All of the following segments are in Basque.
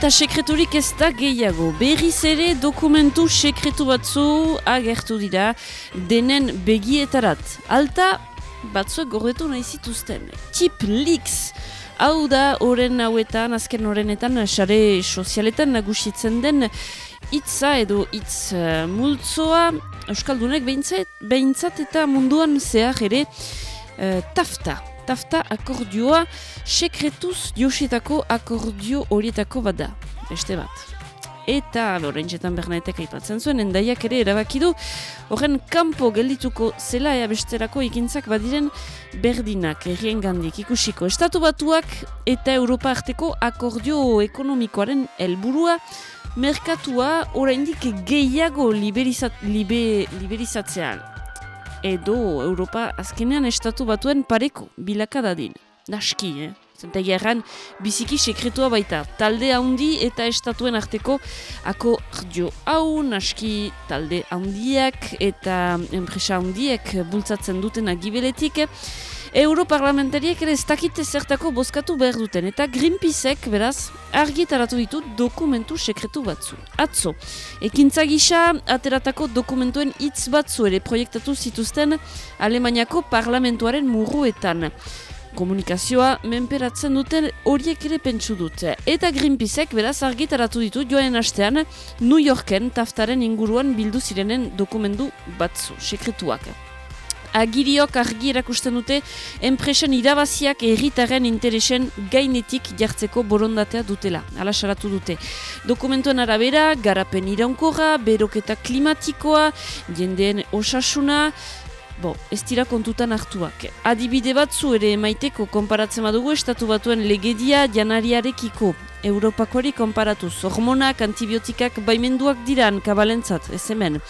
Eta sekreturik ez da gehiago. Berriz ere dokumentu sekretu batzu agertu dira denen begietarat. Alta batzuek gorretu nahi zituzten. Tip leaks. Hau da, oren hauetan, azken orenetan, sare sozialetan nagusitzen den hitza edo hitz uh, multzoa Euskaldunek behintzat, behintzat eta munduan zehar ere uh, tafta tafta akordioa sekretuz josietako akordio horietako bada. Beste bat. Eta, horrein jetan bernaetek aipatzen zuen, endaiak ere erabaki du, horren kanpo geldituko zela ea besterako ikintzak badiren berdinak, errien gandik, ikusiko. Estatu batuak eta Europa arteko akordio ekonomikoaren helburua merkatua oraindik gehiago liberizat, libe, liberizatzean edo Europa azkenean estatu batuen pareko bilaka dadin. Naski, eh? Zenta gerran, biziki sekretua baita. Talde handi eta estatuen arteko ako jo hau, naski talde handiak eta enpresa handiek bultzatzen duten agibeletik. Europarlamentariek ere ez dakite zertako bozkatu behar duten eta Greenpeaceek beraz argitaratu ditut dokumentu sekretu batzu. Atzo, ekintza gisa ateratako dokumentuen hitz batzu ere proiektatu zituzten Alemaniako parlamentuaren murruetan. Komunikazioa menperatzen duten horiek ere pentsu dute. Eta Greenpeaceek beraz argitaratu ditu joan astean New Yorken taftaren inguruan bildu zirenen dokumentu batzu, sekretuak agiriok argi erakusten dute enpresen irabaziak erritaren interesen gainetik jartzeko borondatea dutela. Ala salatu dute. Dokumentuen arabera, garapen iraunkorra, beroketa klimatikoa, jendeen osasuna, Bo, ez dira kontutan hartuak. Adibide batzu ere maiteko konparatzen badugu estatu batuen legedia janariarekiko. Europakoari konparatuz. Hormonak, antibiotikak baimenduak diran kabalentzat, ez hemen.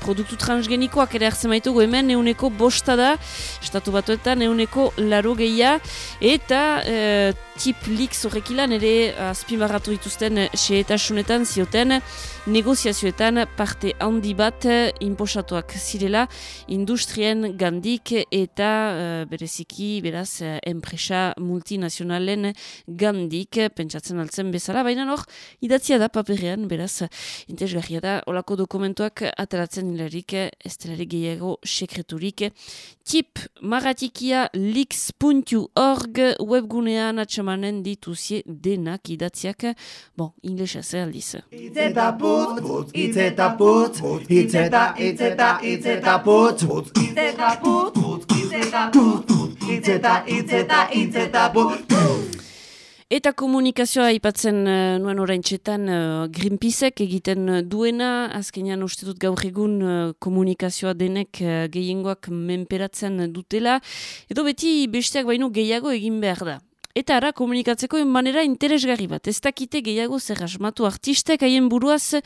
Produktu transgenikoak ere hartzen baitugu hemen euneko bosta da, estatu batuetan euneko laro gehia, eta e, tip liks horrekilan ere azpimarratu dituzten xeetasunetan zioten negoziazioetan parte handi bat inposatuak zirela industrien gandik eta e, bereziki beraz enpresa multinazionalen gandik. Pentsatzen altzen bezala, baina hor idatzia da paperean beraz intezgarria da olako dokumentuak ateratzen hilarik, ez delarik gehiago sekreturik. Tip maratikia lix.org webgunean atxamanen dituzie denak idatziak, bon, inglesa zer aldiz. Itzeta putz, itzeta putz, itzeta, itzeta, itzeta putz, itzeta putz, itzeta putz, itzeta, itzeta, itzeta putz. Eta komunikazioa aipatzen uh, nuen orain txetan uh, Greenpeaceek egiten duena, azkenean uste dut gaur egun uh, komunikazioa denek uh, gehiengoak menperatzen dutela, edo beti besteak baino gehiago egin behar da. Eta ara komunikatzeko manera interesgarri bat. Ez dakite gehiago zer asmatu artistek haien buruaz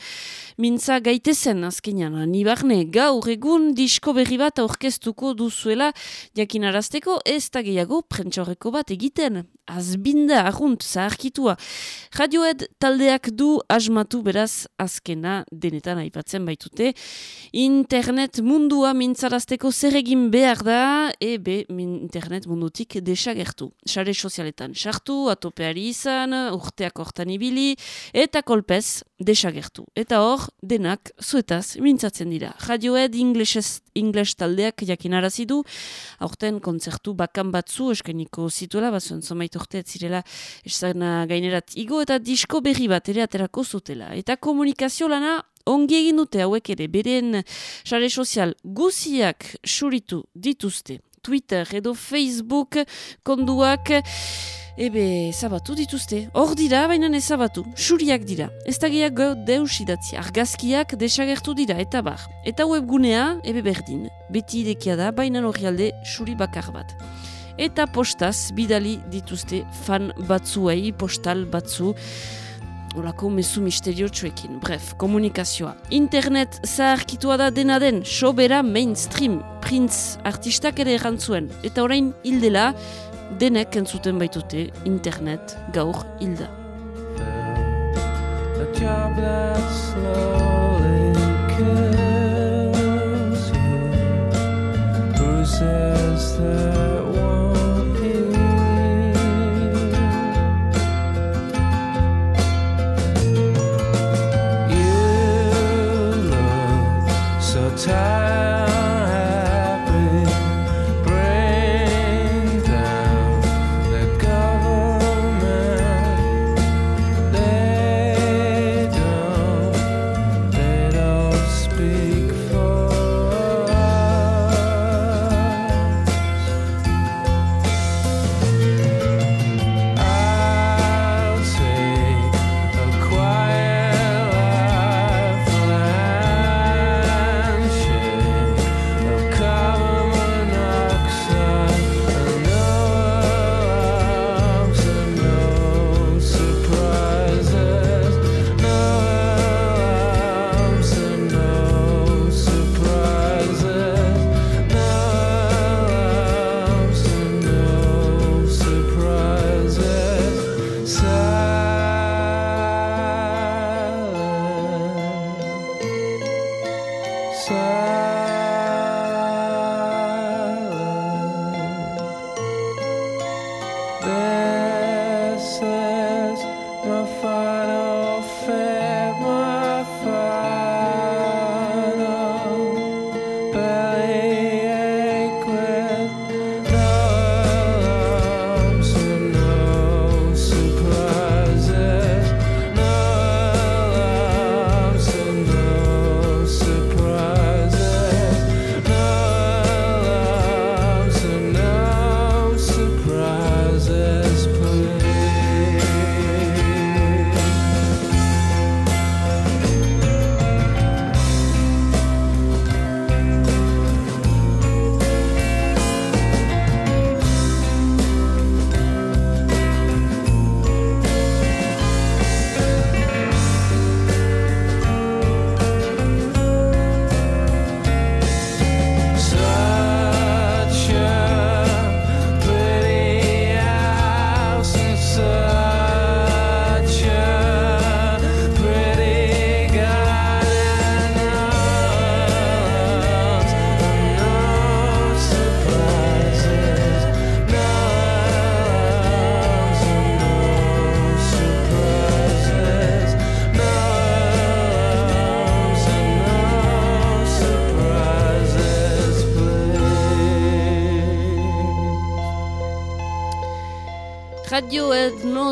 mintza gaitezen azkenean. Nibarne gaur egun disko berri bat aurkeztuko duzuela jakinarazteko ez da gehiago prentxorreko bat egiten. Azbinda, arrunt, zaharkitua. Radioed taldeak du asmatu beraz azkena denetan aipatzen baitute. Internet mundua mintzarazteko zer egin behar da, ebe internet mundutik desagertu. Sare sozialetan horretan sartu, atopeari izan, urteak hortan ibili, eta kolpez desagertu. Eta hor, denak zuetaz mintzatzen dira. Radioed ingles taldeak jakin arazidu, aurten kontzertu bakan batzu eskeniko zituela, bazuen zomait urte zirela esana gainerat igo, eta disko berri bat ere aterako zutela. Eta komunikazio lana ongi egin dute hauek ere, beren sare sozial guziak suritu dituzte Twitter edo Facebook konduak ebe zabatu dituzte. Hor dira, baina ezabatu. Xuriak dira. Ez da gehiago deus idatzi. Argazkiak desagertu dira, eta bar. Eta webgunea, ebe berdin. Beti idekia da, baina hori alde xuri bakar bat. Eta postaz, bidali dituzte fan batzuei, postal batzu, Olako mesu misterio txuekin. Bref, komunikazioa. Internet zaharkitua da dena den, sobera mainstream, printz artistak ere errantzuen. Eta orain hildela, denek entzuten baitute internet gaur hilda. Radioed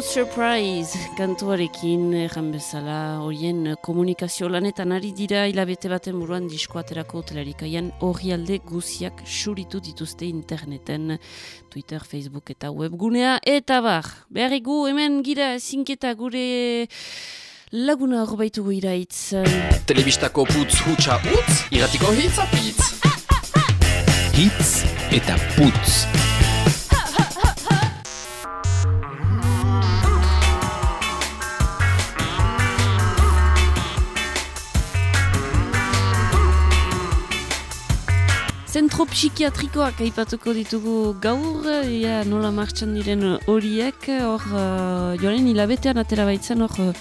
Surprise kantuarekin erran bezala horien komunikazio lanetan ari dira hilabete baten buruan diskoaterako telerikaian hori alde guziak suritu dituzte interneten Twitter, Facebook eta webgunea. Eta bar, beharrigu hemen gira zinketa gure laguna hor baitugu iraitz. Telebistako putz hutsa utz, iratiko hitz apitz. Hitz eta putz Zentro psikiatrikoak aipatuko ditugu gaur, ia nola martxan diren horiek, hor uh, joanen hilabetean atera baitzen hor uh,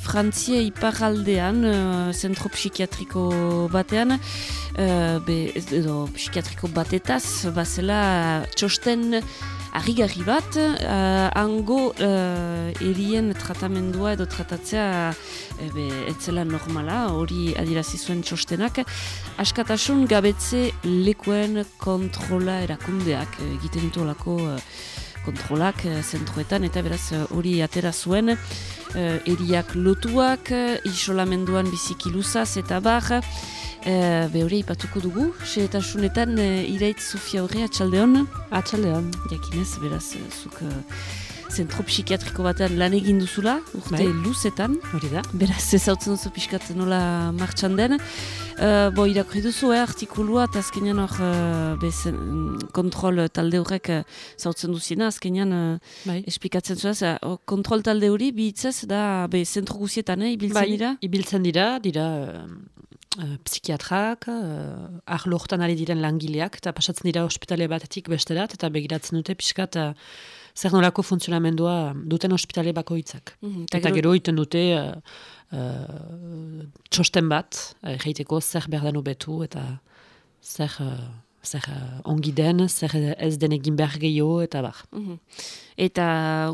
Frantzia iparaldean, uh, zentro psikiatriko batean, uh, be, edo psikiatriko batetaz, bazela txosten Arrigarri bat, uh, hango uh, erien tratamendua edo tratatzea ebe, etzela normala, hori adirazi zuen txostenak, askatasun gabetze lekuen kontrola erakundeak egiten ditu olako uh, kontrolak zentroetan, eta beraz hori atera zuen, uh, eriak lotuak, isolamenduan biziki luzaz eta bar, Uh, be hori ipatuko dugu, seetasunetan uh, iraitz Sofia horre atxaldeon. Atxaldeon. Jakinez, beraz, uh, zuk uh, zentro psikiatriko batean lan egin duzula, urte Bai. luzetan. Hori da. Beraz, ez hau duzu pixkat nola martxan den. Uh, bo, irakurri duzu, eh, artikulua, eta azkenean hor, uh, be, zen, mm, kontrol talde horrek uh, zautzen duziena, azkenean uh, Bai. esplikatzen zuaz, uh, kontrol talde hori, bihitzez, da, be, zentro guzietan, eh, ibiltzen Bai, dira? ibiltzen dira, dira uh, psikiatrak, uh, arlo hortan ari diren langileak, eta pasatzen dira ospitale batetik besterat, eta begiratzen dute pixkat uh, zer nolako funtzionamendua duten ospitale bakoitzak. Mhm, Eta gero iten dute uh, uh, txosten bat, jaiteko zer behar den hobetu, eta zer, uh, zer uh, ongi den, zer ez den egin behar gehiago, eta bar. Mhm. Eta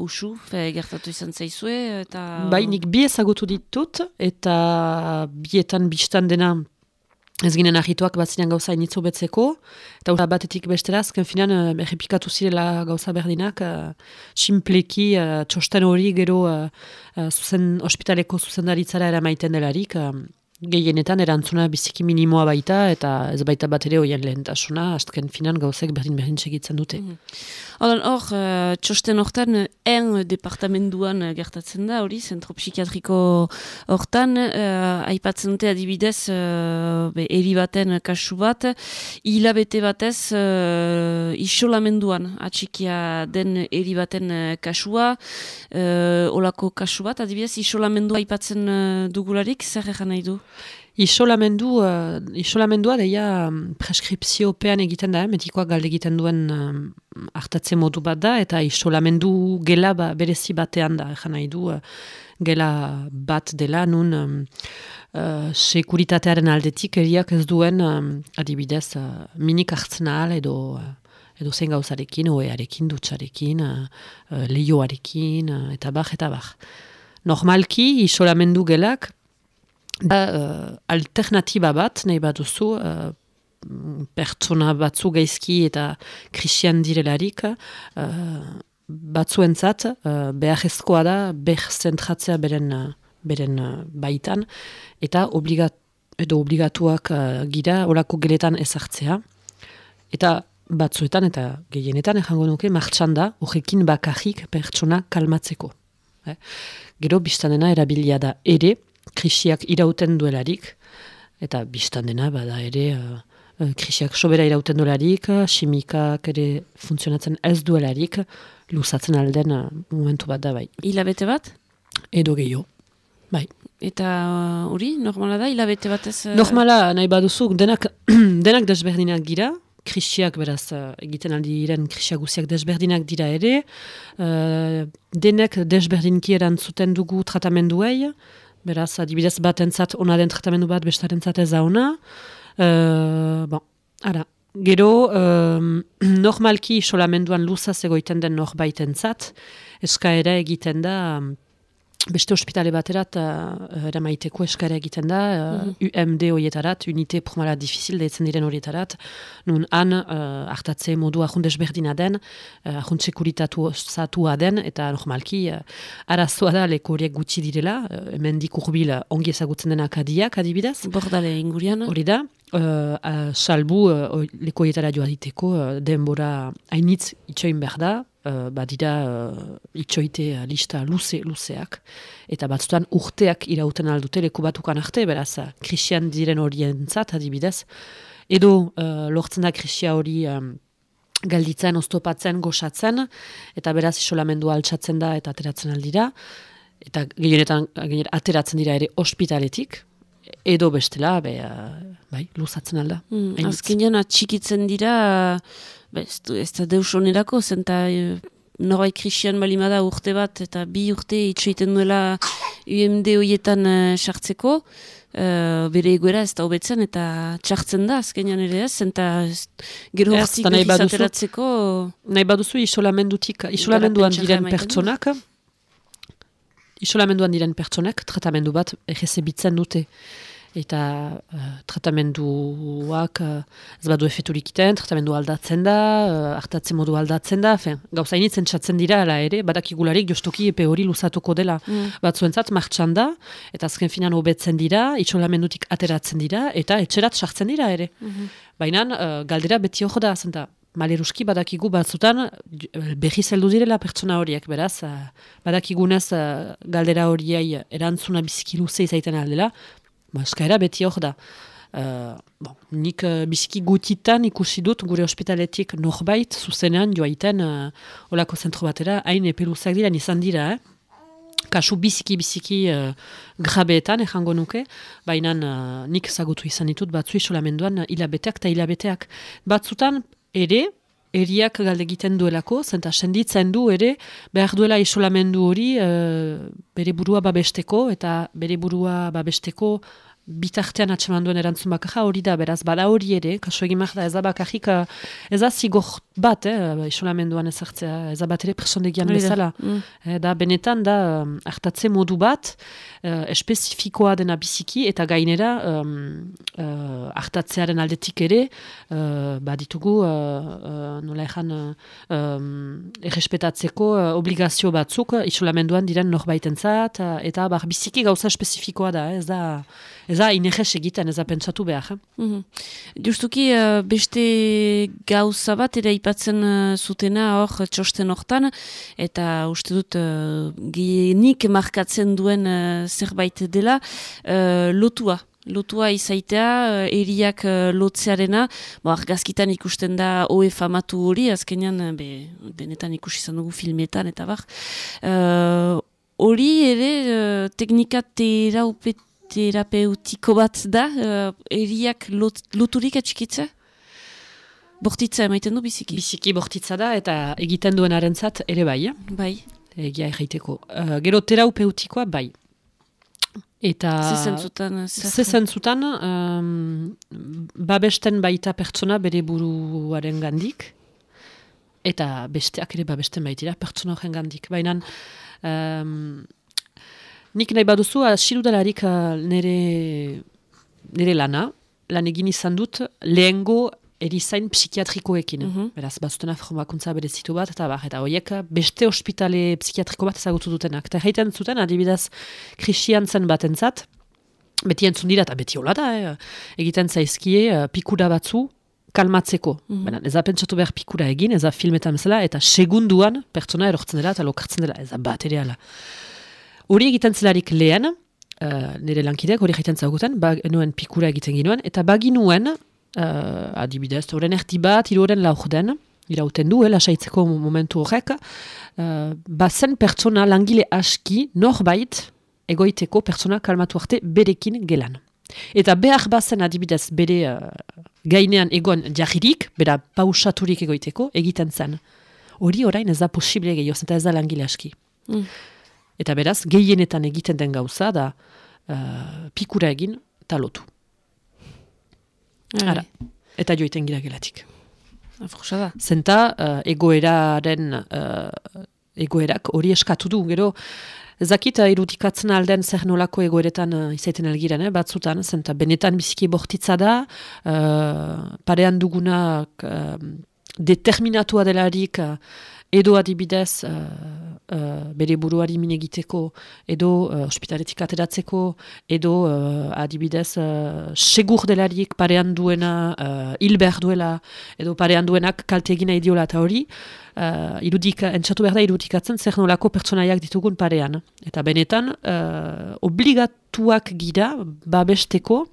usu, fe, gertatu izan zaizue, eta... Bai, nik bi ezagutu ditut, eta bietan bistan dena ez ginen ahituak bat zinean gauza initzo betzeko, eta batetik bestera, azken finan, uh, errepikatu zirela gauza berdinak, uh, simpleki uh, txosten hori gero uh, zuzen, ospitaleko zuzendaritzara eramaiten delarik, uh, gehienetan erantzuna biziki minimoa baita, eta ez baita bat ere hoien lehentasuna, azken finan gauzek berdin-berdin segitzen dute. Hor, hor uh, txosten hortan, en departamenduan uh, gertatzen da, hori, zentro psikiatriko hortan, uh, aipatzen dute adibidez, uh, be, eri baten kasu bat, hilabete batez, uh, isolamenduan atxikia den eri baten kasua, uh, olako kasu bat, adibidez, isolamendua aipatzen uh, dugularik, zer nahi du? Isolamendu, uh, isolamendua deia um, preskripziopean egiten da, eh, metikoak galde egiten duen um, hartatze modu bat da, eta isolamendu gela ba, berezi batean da, ejan nahi du, uh, gela bat dela, nun um, uh, sekuritatearen aldetik eriak ez duen, um, adibidez, uh, minik hartzen ahal edo... Uh, edo zen gauzarekin, oearekin, dutxarekin, uh, uh, lehioarekin, uh, eta bar, eta bar. Normalki, isolamendu gelak, da uh, alternatiba bat, nahi bat duzu, uh, pertsona batzu gaizki eta krisian direlarik, uh, batzuentzat uh, beharrezkoa da, behar zentratzea beren, beren baitan, eta obligat, edo obligatuak uh, gira olako geletan ezartzea. Eta batzuetan eta gehienetan errango nuke martxan da, horrekin bakarrik pertsona kalmatzeko. Eh? Gero biztanena erabilia da ere, krisiak irauten duelarik, eta biztan dena bada ere uh, uh, krisiak sobera irauten duelarik, uh, simikak ere funtzionatzen ez duelarik, luzatzen alden uh, momentu bat da bai. Hilabete bat? Edo gehiago. Bai. Eta uh, hori, normala da, hilabete batez... uh, Normala nahi baduzu, denak, denak desberdinak gira, krisiak beraz uh, egiten aldi diren krisia guziak desberdinak dira ere, uh, denek desberdinki erantzuten dugu tratamenduei, beraz adibidez batentzat ona den tratamendu bat bestarentzat ez da ona. Uh, bon, ara. Gero, um, normalki isolamenduan luzaz egoiten den norbaitentzat, eskaera egiten da um, beste ospitale baterat uh, eramaiteko eskara egiten da, uh, Mhm. UMD horietarat, unite promala difícil deitzen diren horietarat, nun han uh, hartatze modu ahundez berdina den, uh, ahund sekuritatu zatua den, eta normalki uh, arazoa da leko horiek gutxi direla, uh, hemen dikurbil uh, ongi ezagutzen denak adiak adibidez, Bordale ingurian. hori da, uh, salbu uh, leko horietara joa diteko uh, denbora hainitz itxoin behar da, uh, badira uh, itxoite lista luze, luzeak, eta batzutan urteak irauten aldute leku batukan arte, beraz, krisian diren horientzat adibidez, edo uh, lortzen da krisia hori um, galditzen, oztopatzen, goxatzen, eta beraz isolamendua altxatzen da eta ateratzen aldira, eta gehienetan gainera, ateratzen dira ere ospitaletik, edo bestela, be, uh, bai, luzatzen alda. Mm, azkenean atxikitzen dira, ba, ez, da deus onerako, zenta e, norbait krisian balimada urte bat, eta bi urte itxoiten duela UMD hoietan eh, sartzeko, eh, bere egoera ez da hobetzen, eta txartzen da azkenean ere ez, zenta ez- gero hortik eta nahi baduzu- isolamendutik, isolamenduan diren pertsonak, isolamenduan diren pertsonak tratamendu bat errezebitzen dute. Eta uh, tratamenduak uh, ez badu efeturik iten, tratamendu aldatzen da, uh, hartatzen modu aldatzen da, fen, gauza initzen txatzen dira ala ere, badakigularik jostoki epe hori luzatuko dela. Mm. Batzuentzat martxan da, eta azken finan hobetzen dira, isolamendutik ateratzen dira, eta etxerat sartzen dira ere. Baina uh, galdera beti hor da, zenta, maleruski badakigu batzutan j- berri zeldu direla pertsona horiek, beraz, uh, badakigunez uh, galdera horiei erantzuna biziki luze izaiten aldela, ba, eskaera beti hor da. Uh, bon, nik uh, biziki gutitan ikusi dut gure ospitaletik norbait zuzenean joaiten uh, olako zentro batera, hain epeluzak dira, izan dira, eh? kasu biziki biziki uh, grabeetan ejango nuke, baina uh, nik zagutu izan ditut batzu isolamenduan uh, hilabeteak eta hilabeteak. Batzutan ere, eriak galde egiten duelako, zenta senditzen du ere, behar duela isolamendu hori uh, bere burua babesteko, eta bere burua babesteko bitartean atseman duen erantzun bakarra hori da, beraz, bada hori ere, kasu egin da, ez da bakarrik, uh, ez da zigor bat, eh, isolamenduan ezartzea, ez da bat ere presondegian bezala. Mm. Eh, da benetan da hartatze modu bat uh, espezifikoa dena biziki eta gainera um, uh, hartatzearen aldetik ere uh, baditugu uh, uh, nola ejan uh, um, errespetatzeko uh, obligazio batzuk isolamenduan diren norbaitentzat uh, eta bar biziki gauza espezifikoa da, eh, ez da ez da inerrez egiten, ez da pentsatu behar. Eh? Mhm. Justuki eh, beste gauza bat ere aipatzen eh, zutena hor txosten hortan eta uste dut uh, gehienik markatzen duen eh, zerbait dela eh, lotua. Lotua izaitea, uh, eriak uh, lotzearena, bo, argazkitan ikusten da oe famatu hori, azkenean, eh, be, benetan ikusi izan dugu filmetan eta bar. Eh, Hori ere uh, teknika teraupe, terapeutiko bat da, uh, eriak lot, loturik atxikitza? Bortitza emaiten du biziki. Biziki bortitza da eta egiten duen arentzat ere bai, eh? Bai, egia erraiteko. Uh, gero terapeutikoa bai. Eta... zezentzutan. Ze zentzutan, um, babesten baita pertsona bere buruaren gandik, eta besteak ere babesten baitira pertsona horren gandik. Baina, um, nik nahi baduzu, asirudalarik uh, nire, nire lana, lan egin izan dut, lehengo erizain psikiatrikoekin. Mhm. Beraz, batzutena formakuntza berezitu bat, eta bar, eta horiek beste ospitale psikiatriko bat ezagutu dutenak. Eta jaiten zuten, adibidez, krisian zen batentzat, beti entzun dira, eta beti hola da, eh? egiten zaizkie uh, pikura batzu, kalmatzeko. Mhm. Baina, ez da pentsatu behar pikura egin, ez da filmetan bezala, eta segunduan pertsona erortzen dela eta lokartzen dela, ez da bat ere ala. Hori egiten zelarik lehen, uh, nire lankideak hori egiten zaguten, ba, nuen pikura egiten ginuen, eta baginuen, uh, adibidez, horren erdi bat, hiruren laur den, irauten du, eh, lasaitzeko momentu horrek, uh, bazen pertsona langile aski norbait egoiteko pertsona kalmatu arte berekin gelan. Eta behar bazen adibidez bere uh, gainean egon jarririk, bera pausaturik egoiteko, egiten zen. Hori orain ez da posible gehioz, eta ez da langile aski. Mm. Eta beraz, gehienetan egiten den gauza da uh, pikura egin talotu. Ara. Eta joiten gira gelatik. Afrosa da. Zenta uh, egoeraren uh, egoerak hori eskatu du, gero Ezakit uh, irudikatzen alden zer nolako egoeretan uh, izaiten algiren, eh, batzutan, zenta benetan biziki bortitza da, uh, parean duguna uh, determinatua delarik edo adibidez uh, uh, bere buruari minegiteko, edo uh, ospitaletik ateratzeko, edo uh, adibidez uh, segur delarik parean duena uh, hil behar duela, edo parean duenak kalte egina idiola eta hori, uh, irudik, entzatu behar da irudikatzen zer nolako pertsonaiak ditugun parean. Eta benetan, uh, obligatuak gira babesteko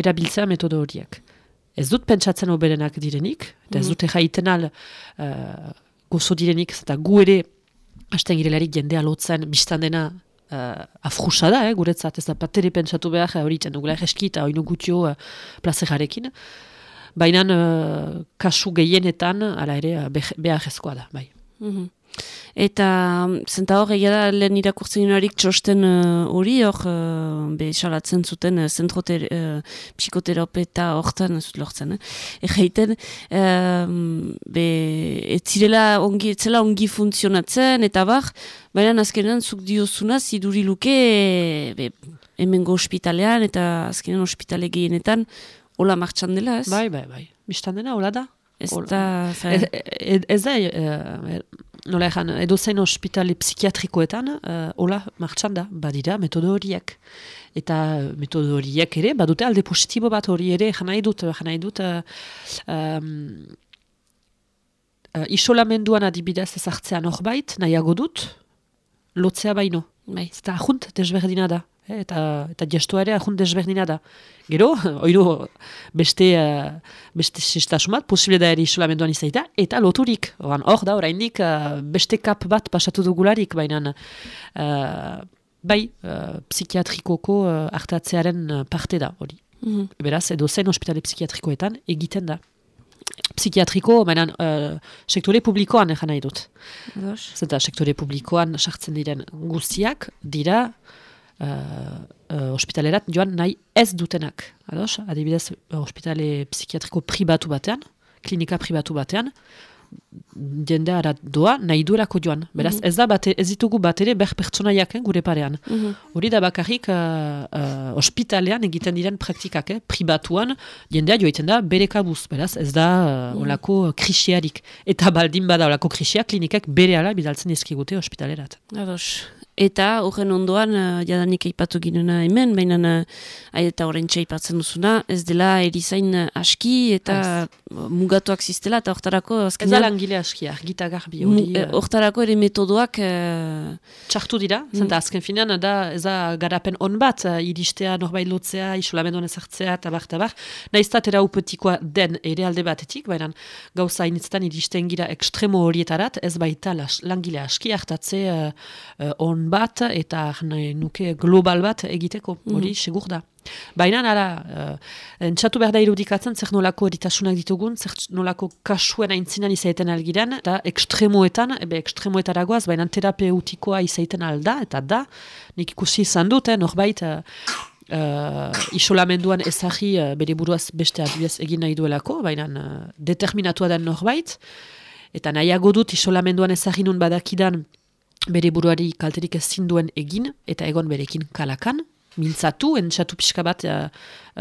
erabiltzea metodo horiek. Ez dut pentsatzen oberenak direnik, eta ez mm. dut jaiten al gozo direnik, eta gu ere, hasten girelarik jendea lotzen, biztan dena, uh, afrusa da, eh, guretzat, ez da patere pentsatu behar, hori uh, dugula egeski eta hori nugutio uh, plazejarekin. Baina uh, kasu gehienetan, ala ere, uh, behar ezkoa da, bai. Mm Eta zenta hor, egia da lehen irakurtzen harik txosten uh, hori uh, hor, uh, be salatzen zuten uh, zentroter, uh, psikoterapeta hortan, ez dut lortzen, eh? Egeiten, um, be, etzirela ongi, etzela ongi funtzionatzen, eta bar, baina azkenean zuk diozuna ziduri luke be, hemengo ospitalean, eta azkenean ospitale gehienetan, hola martxan dela, ez? Bai, bai, bai. Bistan dena, hola da. Ez da... Ez, ez da, nola egan, edo zein ospitale psikiatrikoetan, uh, hola, martxan da, badira, metodo horiek. Eta metodo horiek ere, badute alde positibo bat hori ere, janai dut, janai dut, uh, um, uh, isolamenduan adibidez ezartzean horbait, nahiago dut, lotzea baino. Bai. Eta ahunt, desberdina da. Eh, eta, eta gestua ere ahun desberdina da. Gero, oiru beste, uh, beste sistasumat, posible da ere isolamenduan izaita, eta loturik. Oran, hor da, oraindik uh, beste kap bat pasatu dugularik, baina uh, bai, uh, psikiatrikoko uh, hartatzearen parte da, hori. Mm -hmm. Beraz, edo zen ospitale psikiatrikoetan egiten da. Psikiatriko, baina uh, sektore publikoan egin nahi dut. Zeta, sektore publikoan sartzen diren guztiak dira uh, ospitalerat joan nahi ez dutenak. Ados? Adibidez, ospitale psikiatriko pribatu batean, klinika pribatu batean, jende ara doa nahi duelako joan. Beraz, mhm. ez da bate, ez ditugu bat ere ber pertsonaiak eh, gure parean. Mhm. Hori da bakarrik uh, ospitalean egiten diren praktikak, eh, pribatuan, jendea joiten da bere kabuz. Beraz, ez da uh, olako krisiarik. Eta baldin bada olako krisia, klinikak bere ala bidaltzen ezkigute ospitalerat. Ados. Eta horren ondoan, uh, jadanik eipatu ginena hemen, baina uh, eta horren txaipatzen duzuna, ez dela erizain aski eta mugatuak ziztela, eta hortarako... Ez da langile aski, argita garbi hori. Eh, hortarako ere metodoak... Uh, Txartu dira, mm. zenta azken finean, da ez da garapen on bat, uh, iristea, norbait lotzea, isolamendoan ezartzea, tabar, tabar. Naiztat era upetikoa den ere alde batetik, baina gauza initztan iristen gira ekstremo horietarat, ez baita langile aski hartatze uh, on bat eta nuke global bat egiteko, hori mm segur da. Baina, ara, uh, entzatu behar da irudikatzen, zer nolako eritasunak ditugun, zer nolako kasuen aintzinan izaiten algiren, eta ekstremoetan, ebe ekstremoetaragoaz, baina terapeutikoa izaiten alda, eta da, nik ikusi izan dut, eh, norbait, uh, uh, isolamenduan ezagi uh, bere buruaz beste adibidez egin nahi duelako, baina uh, determinatua den norbait, eta nahiago dut isolamenduan ezaginun badakidan, bere buruari kalterik ez zinduen egin, eta egon berekin kalakan, mintzatu, entzatu pixka bat uh,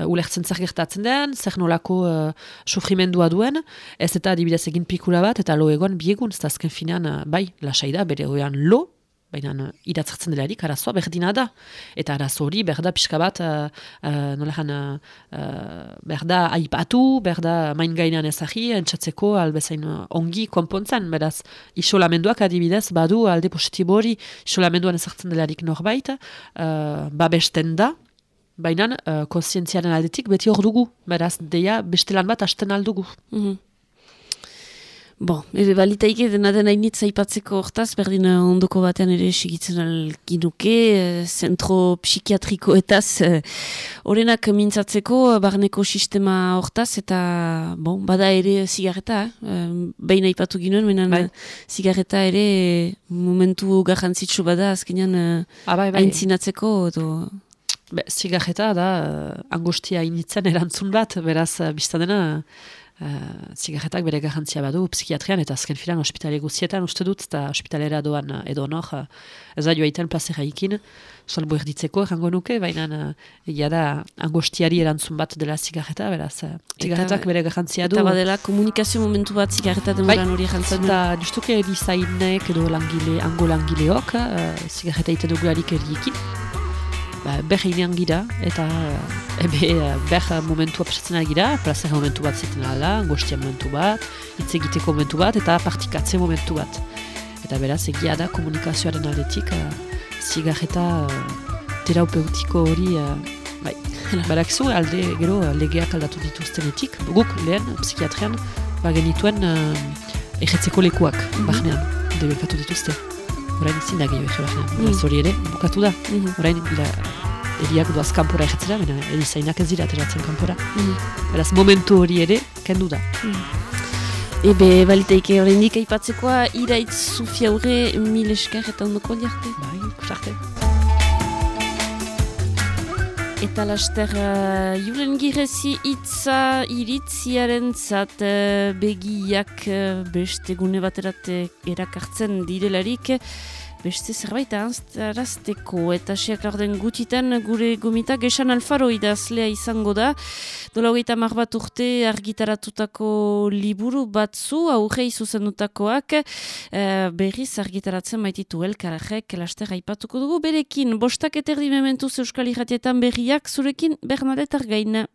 ulertzen zer gertatzen den, zer nolako uh, sufrimendua duen, ez eta adibidez egin pikula bat, eta lo egon biegun, ez azken finan, uh, bai, lasai da, bere hoian lo, baina uh, iratzertzen delarik arazoa berdina da. Eta arazo hori berda pixka bat, uh, uh, nola jan, uh, berda aipatu, berda main gainan ezagi, entzatzeko albezain ongi konpontzen, beraz, isolamenduak adibidez, badu alde positibo hori, isolamenduan ezartzen delarik norbait, uh, babesten da, baina uh, konsientziaren aldetik beti hor dugu, beraz, deia bestelan bat hasten aldugu. Mm Bo, ere balitaike dena dena initza ipatzeko hortaz, berdin eh, ondoko batean ere sigitzen alginuke, e, zentro psikiatrikoetaz horrenak e, mintzatzeko, barneko sistema hortaz, eta bon, bada ere zigarreta, e, behin aipatu ginoen, menan bai. zigarreta ere momentu garrantzitsu bada, azkenean ah, bai, bai. aintzinatzeko, edo... Be, zigarreta da, angustia initzen erantzun bat, beraz, biztadena, uh, zigarretak bere garrantzia badu psikiatrian eta azken filan ospitale guzietan uste dut eta ospitalera doan uh, edo nor uh, ez da joa iten plazera ikin salbo erditzeko errango nuke baina uh, egia da angostiari erantzun bat dela zigarreta beraz uh, zigarretak bere garrantzia du. eta badela komunikazio momentu bat zigarreta bai, hori errantzun eta justuke erizainek edo langile ango langileok uh, zigarreta iten dugularik erdikin ba, ber heinean gira, eta eh, ebe eh, ber momentua pasatzen gira, plazera momentu bat ziten ala, angostia momentu bat, hitz egiteko momentu bat, eta partikatze momentu bat. Eta beraz, egia da komunikazioaren aldetik, uh, zigarreta terapeutiko hori, bai, barak zu, alde gero legeak aldatu dituztenetik, guk lehen, psikiatrian, ba genituen uh, egetzeko lekuak, mm -hmm. bahnean, debekatu dituzte orain ezin da gehiago egin mm. ere, bukatu da. Mm -hmm. Orain, bila, eriak duaz kanpora egitzera, baina erizainak ez dira ateratzen kanpora. Mm. Beraz, momentu hori ere, kendu da. Mm. Ebe, baliteike horrendik aipatzekoa, iraitz zufia horre mil esker eta ondoko diarte. Bai, kusarte. Eta laster, uh, julen girezi itza iritziaren zat uh, begiak uh, beste gune baterat erakartzen direlarik beste zerbait arazteko eta seak laurden gutitan gure gomita gesan alfaro idazlea izango da. Dola hogeita bat urte argitaratutako liburu batzu aurrei zuzendutakoak e, berriz argitaratzen maititu elkarajek laster aipatuko dugu berekin bostak eterdi mementuz euskal irratietan berriak zurekin Bernadetar gaina.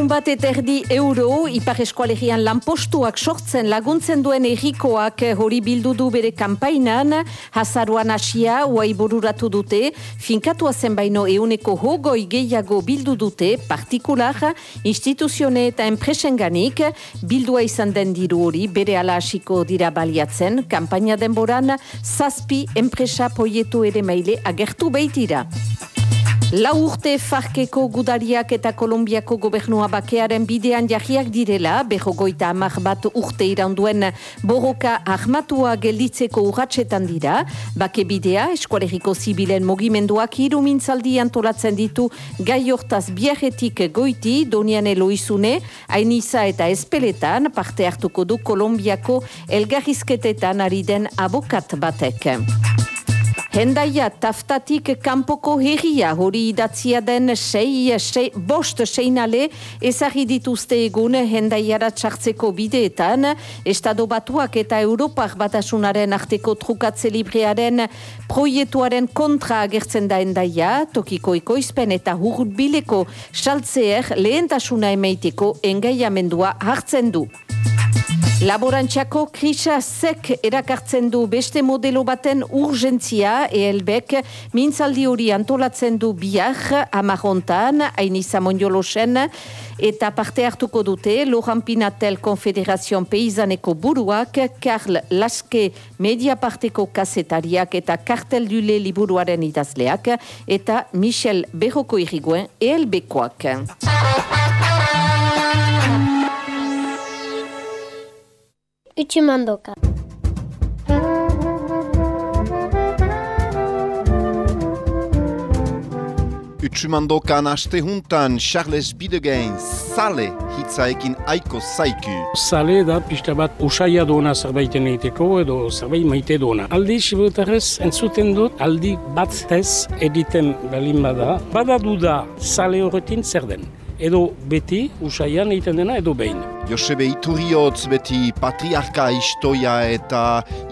Miliun bat eterdi euro ipar eskualegian lanpostuak sortzen laguntzen duen errikoak hori bildu du bere kampainan, hazaruan asia uai bururatu dute, finkatua zen baino euneko hogoi gehiago bildu dute, partikular, instituzione eta enpresenganik, bildua izan den diru hori bere ala hasiko dira baliatzen, kampaina denboran, zazpi enpresa poietu ere maile agertu behitira. La urte farkeko gudariak eta Kolombiako gobernua bakearen bidean jahiak direla, behogoita amak bat urte iraunduen borroka ahmatua gelditzeko urratxetan dira, bake bidea eskualeriko zibilen mogimenduak irumintzaldi antolatzen ditu gai hortaz biarretik goiti, donian eloizune, ainiza eta espeletan parte hartuko du Kolombiako elgarrizketetan ari den abokat batek. Hendaia taftatik kanpoko herria hori idatzia den sei, sei, bost seinale ezagri dituzte egun hendaiara txartzeko bideetan, Estado batuak eta Europak batasunaren arteko trukatze librearen proietuaren kontra agertzen da hendaia, tokiko ekoizpen eta hurbileko saltzeer lehentasuna emeiteko engaiamendua hartzen du. Laborantxako krisa zek erakartzen du beste modelo baten urgentzia ehelbek mintzaldi hori antolatzen du biak amarontan, hainiza mondiolosen, eta parte hartuko dute Lohan Pinatel Konfederazion Peizaneko buruak, Karl Laske Media Parteko kasetariak eta Kartel Dule liburuaren idazleak, eta Michel Berroko iriguen ehelbekoak. Utsumandoka. Utsumandokan aste juntan Charles Bidegain sale hitzaekin aiko zaiku. Sale da pista bat usaia dona zerbaiten egiteko edo zerbait maite dona. Aldi sibotarrez entzuten dut aldi bat tez editen balin bada. Bada duda sale horretin zer den edo beti usaian egiten dena edo behin. Josebe Ituriotz beti patriarka istoia eta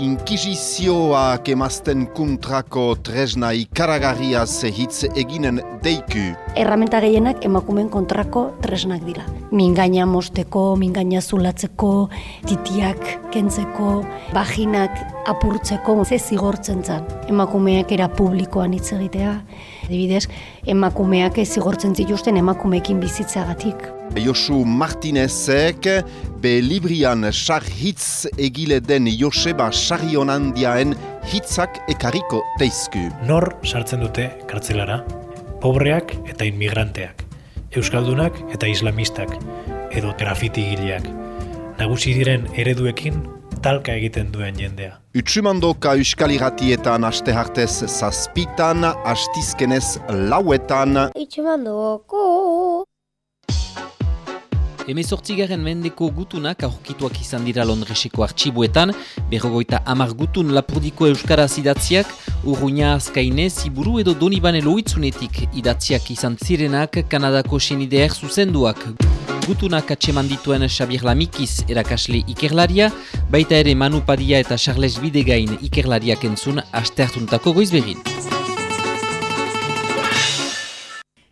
inkizizioak emazten kuntrako tresna ikaragarria zehitz eginen deiku. Erramenta gehienak emakumen kontrako tresnak dira. Mingaina mosteko, mingaina zulatzeko, titiak kentzeko, vaginak apurtzeko, ze zigortzen zan. Emakumeak era publikoan hitz egitea, Adibidez, emakumeak ez zigortzen zituzten emakumeekin bizitzagatik. Josu Martinezek, be librian sar hitz egile den Joseba Sarionandiaen hitzak ekariko teizku. Nor sartzen dute kartzelara? Pobreak eta inmigranteak. Euskaldunak eta islamistak. Edo grafiti gileak. Nagusi diren ereduekin talka egiten duen jendea. Utsumandoka euskal irratietan aste hartez zazpitan, astizkenez lauetan. Utsumandoko! Hemezortzigaren mendeko gutunak aurkituak izan dira Londreseko artxibuetan, berrogoita amar gutun lapurdiko euskara idatziak, urruina azkaine, ziburu edo donibane loitzunetik idatziak izan zirenak Kanadako senideer zuzenduak. Gutunak atseman dituen Xabier Lamikiz erakasle ikerlaria, baita ere Manu Padia eta Charles Bidegain ikerlariak entzun aste hartuntako goizbegin.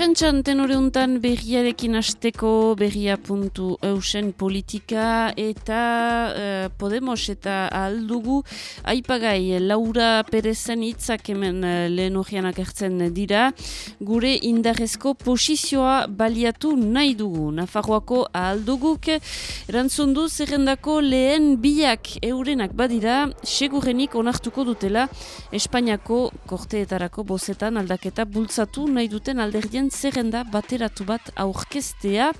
Prentxan tenore untan berriarekin asteko berria politika eta uh, Podemos eta aldugu aipagai Laura Perezen hitzak hemen uh, lehen horianak ertzen dira. Gure indarrezko posizioa baliatu nahi dugu. Nafarroako alduguk erantzundu zerrendako lehen biak eurenak badira. Segurenik onartuko dutela Espainiako korteetarako bozetan aldaketa bultzatu nahi duten alderdien zerrenda bateratu bat aurkeztea.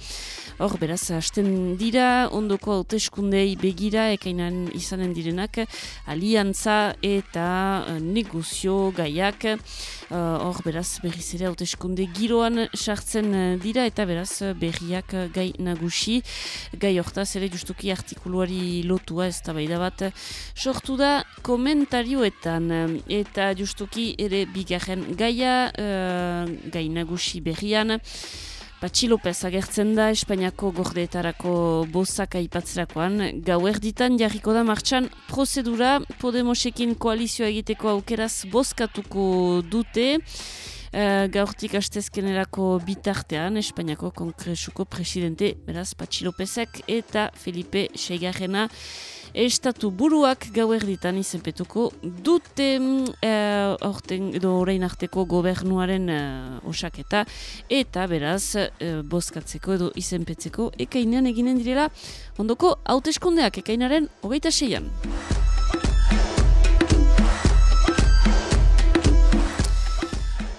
Hor, beraz, hasten dira, ondoko hauteskundei begira, ekainan izanen direnak, aliantza eta uh, negozio gaiak. Uh, hor, beraz, berriz ere hauteskunde giroan sartzen uh, dira, eta beraz, berriak gai nagusi. Gai hortaz, ere justuki artikuluari lotua, ez da bat, sortu da komentarioetan, eta justuki ere bigarren gaia, uh, gai nagusi berrian, Patxi López agertzen da Espainiako gordeetarako bozak aipatzerakoan. Gau erditan jarriko da martxan prozedura Podemosekin koalizioa egiteko aukeraz bozkatuko dute. Uh, gaurtik astezkenerako bitartean Espainiako kongresuko presidente beraz Patxi Lópezek eta Felipe Seigarrena estatu buruak gau erditan izenpetuko dute uh, edo orain arteko gobernuaren uh, osaketa eta beraz uh, bozkatzeko edo izenpetzeko ekainean eginen direla ondoko hauteskundeak ekainaren hogeita seian.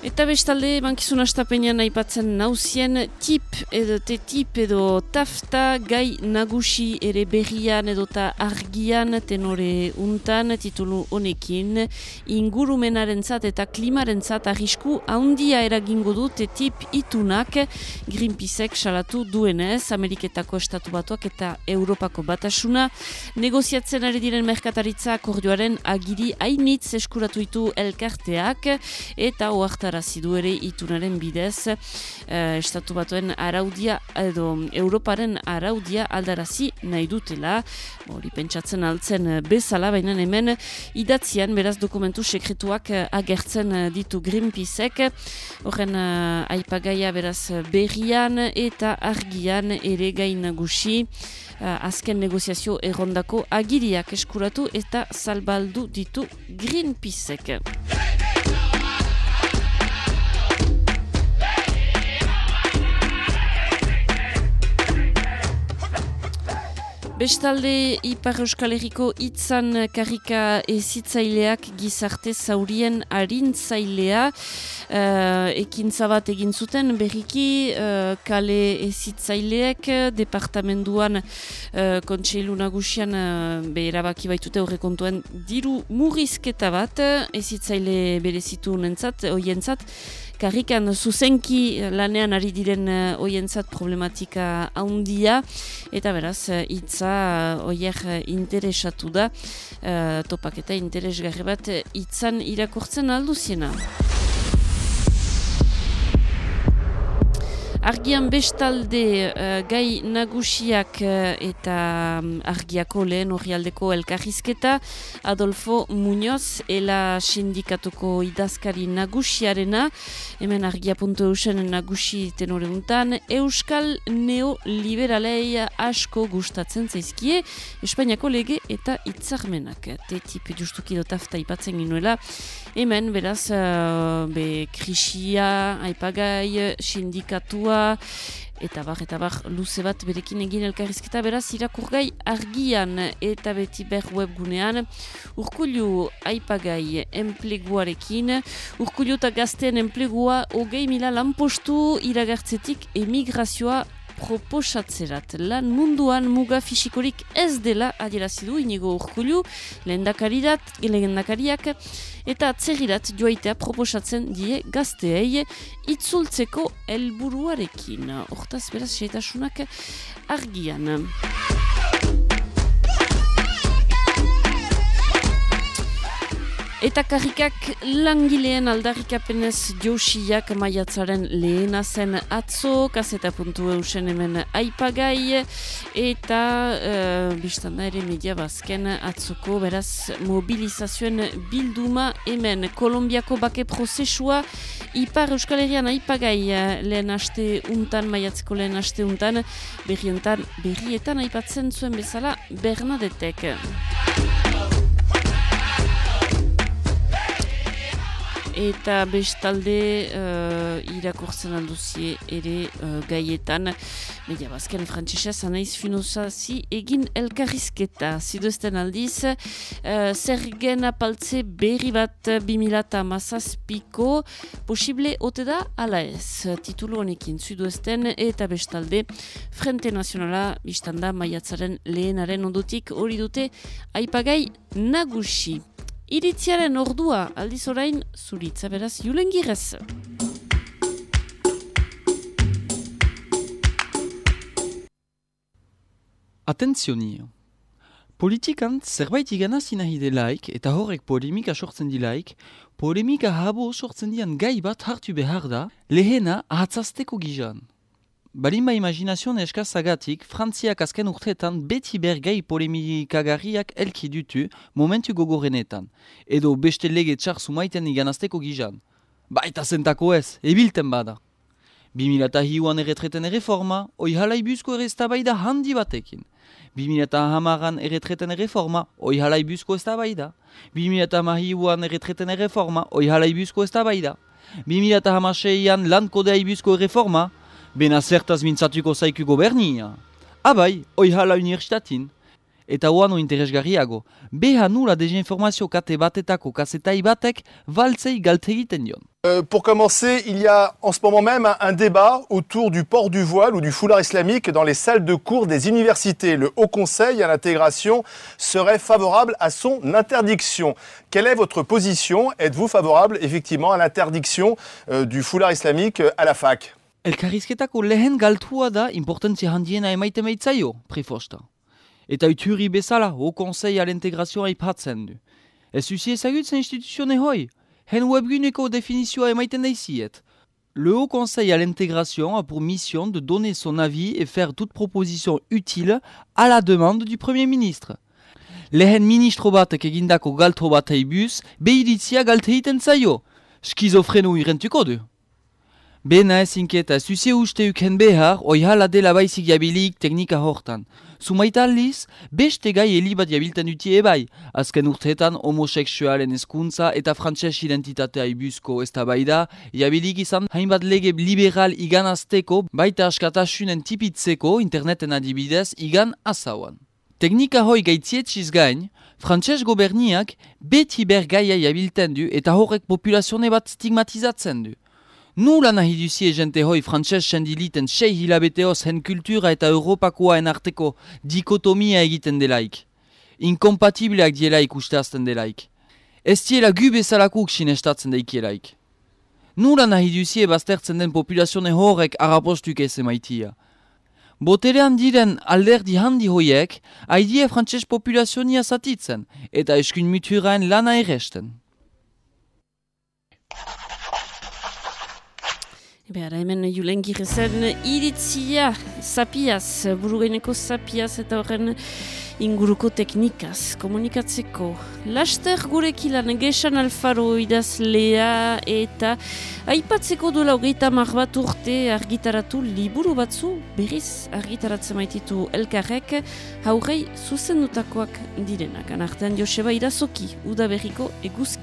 Eta bestalde, bankizun astapenean aipatzen nauzien, tip edo te tip edo tafta gai nagusi ere berrian edo ta argian tenore untan titulu honekin. Ingurumenaren zat eta klimaren zat arrisku haundia eragingo du te tip itunak. Greenpeaceek salatu duenez Ameriketako estatu batuak eta Europako batasuna. Negoziatzen ari diren merkataritza akordioaren agiri hainitz eskuratu ditu elkarteak. Eta oartara arazi du ere itunaren bidez uh, estatu batuen araudia edo Europaren araudia aldarazi nahi dutela hori pentsatzen altzen bezala baina hemen idatzian beraz dokumentu sekretuak uh, agertzen ditu Greenpeaceek horren aipagaia beraz berrian eta argian ere gain nagusi azken negoziazio errondako agiriak eskuratu eta salbaldu ditu Greenpeaceek. Bestalde, Ipar Euskal Herriko itzan karrika ezitzaileak gizarte zaurien harintzailea uh, ekin zabat egin zuten berriki uh, kale ezitzaileak departamenduan uh, kontseilu nagusian uh, erabaki baitute horre kontuen diru murizketa bat ezitzaile berezitu nentzat, oientzat, karrikan zuzenki lanean ari diren uh, oientzat problematika handia eta beraz uh, hitza uh, oier interesatu da uh, interesgarri bat hitzan irakurtzen alduziena. Argian bestalde uh, gai nagusiak uh, eta um, argiako lehen horrialdeko elkarrizketa Adolfo Muñoz ela sindikatuko idazkari nagusiarena hemen argia.eusen nagusi tenore untan Euskal Neoliberalei asko gustatzen zaizkie Espainiako lege eta itzarmenak tetip justuki dotafta ipatzen ginuela hemen beraz uh, be krisia aipagai sindikatua migrazioa, eta bar, eta bar, luze bat berekin egin elkarrizketa beraz irakurgai argian eta beti ber webgunean urkulu aipagai enpleguarekin urkulu eta gazten enplegua hogei mila lanpostu iragartzetik emigrazioa proposatzerat. Lan munduan muga fisikorik ez dela adierazidu inigo urkulu, lehendakariak, eta atzerrirat joaitea proposatzen die gazteei itzultzeko helburuarekin. Hortaz beraz, seitasunak argian. Eta karrikak langileen aldarrikapenez josiak maiatzaren lehena zen atzo, kaseta puntu eusen hemen aipagai, eta uh, biztanda ere media bazken atzoko, beraz mobilizazioen bilduma hemen. Kolombiako bake prozesua, ipar euskal herrian aipagai eh, lehen aste untan, maiatzeko lehen aste untan, berrietan, berrietan aipatzen zuen bezala Bernadetek. Eta bestalde uh, irakurtzen alduzie ere uh, gaietan. Media bazken frantzisa zanaiz finozazi egin elkarrizketa. Ziduesten aldiz uh, zer apaltze berri bat bimilata mazazpiko posible ote da ala ez? Titulu honekin ziduesten eta bestalde Frente Nazionala biztanda maiatzaren lehenaren ondutik hori dute aipagai nagusi Iritziaren ordua aldiz orain zuritza beraz julen girez. Atentzioni. Politikan zerbait igana zinahi delaik eta horrek polemika sortzen dilaik, polemika habo sortzen dian gai bat hartu behar da, lehena ahatzazteko gizan. Balimba imaginazion eskazagatik, Frantziak azken urteetan beti bergai polemikagarriak elki dutu momentu gogorenetan, edo beste lege txar sumaiten iganazteko gizan. Baita zentako ez, ebilten bada. 2002an erretreten erreforma, oi halaibuzko ere ez handi batekin. 2008an erretreten erreforma, oi halaibuzko ez da baida. 2008an erretreten erreforma, oi halaibuzko ez da baida. 2008an lan kodea ibuzko erreforma, Pour commencer, il y a en ce moment même un débat autour du port du voile ou du foulard islamique dans les salles de cours des universités. Le Haut Conseil à l'intégration serait favorable à son interdiction. Quelle est votre position? Êtes-vous favorable effectivement à l'interdiction euh, du foulard islamique à la fac? Elkarrizketako lehen galtua da importantzia handiena emaite meitzaio, prefosta. Eta uturi bezala, o konsei al integrazioa ipatzen du. Ez usi ezagutzen instituzione hoi, hen webguneko definizioa emaiten daiziet. Le Haut Conseil à l'intégration a pour mission de donner son avis et faire toute proposition utile à la demande du Premier ministre. Lehen ministro batek egindako galtro bat eibuz, behiritzia galteiten zaio. Skizofreno irentuko du. Bena ezinketa, zuze uste uken behar, oi hala dela baizik jabilik teknika hortan. Zumaita aldiz, beste gai helibat jabiltan dutie ebai. Azken urteetan homoseksualen eskuntza eta frantses identitatea ibuzko ez da bai da, jabilik izan hainbat lege liberal igan azteko, baita askatasunen tipitzeko interneten adibidez igan azauan. Teknika hoi gaitzietsiz gain, frantses goberniak beti ber gaia jabilten du eta horrek populazione bat stigmatizatzen du. Nula nahi duzie jente hoi frantses sendiliten sei hilabeteoz hen kultura eta Europakoa arteko dikotomia egiten delaik. Inkompatibleak dielaik usteazten delaik. Ez diela gu bezalakuk sinestatzen daikielaik. Nula nahi duzie baztertzen den populazione horrek arapostuk ez emaitia. Boterean diren alderdi handi hoiek, haidie frantses populazionia zatitzen, eta eskun muturaen lana erresten. Behar, hemen julen girezen iritzia, sapiaz, burugaineko sapiaz eta horren inguruko teknikaz, komunikatzeko. Laster gurekilan gesan alfaro idazlea eta aipatzeko duela hogeita bat urte argitaratu liburu batzu, berriz argitaratzen maititu elkarrek, haurei zuzendutakoak direnak. Anartean Joseba irazoki, udaberriko eguzki.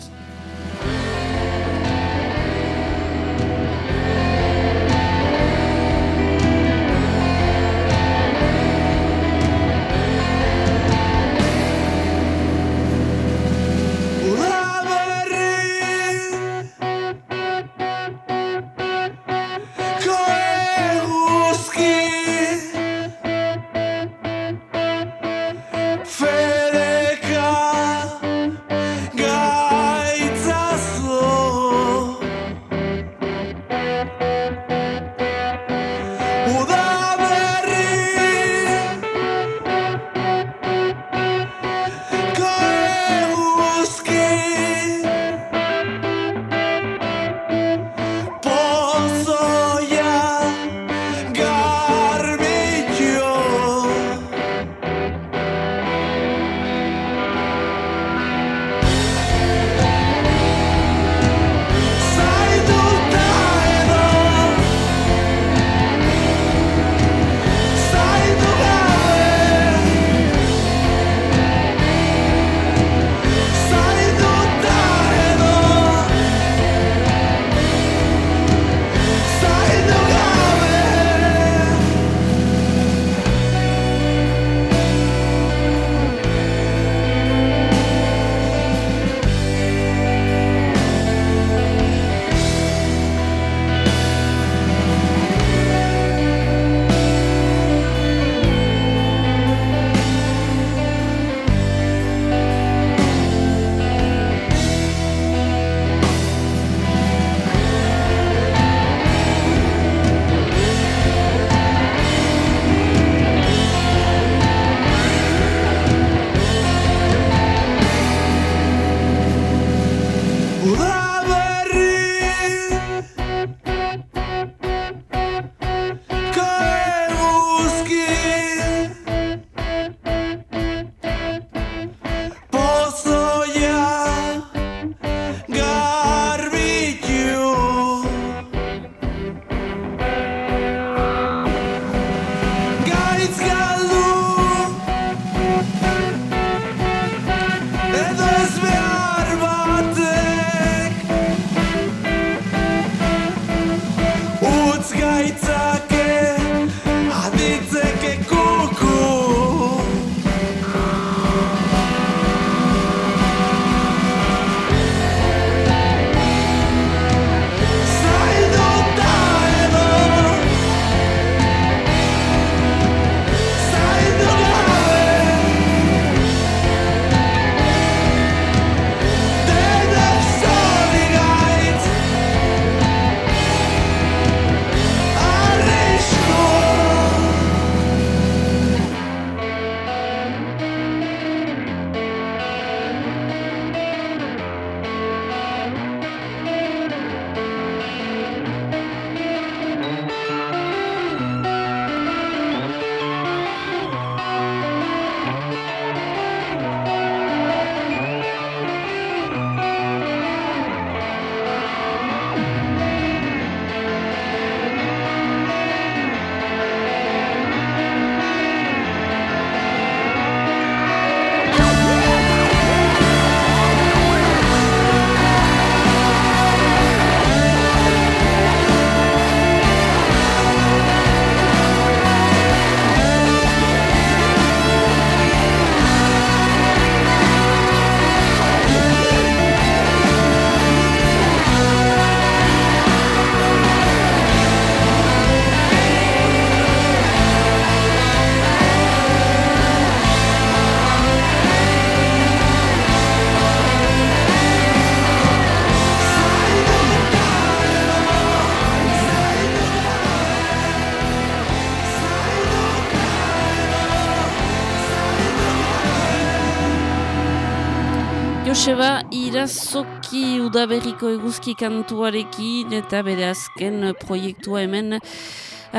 Irazoki udaberriko eguzki kantuarekin eta bere azken proiektua hemen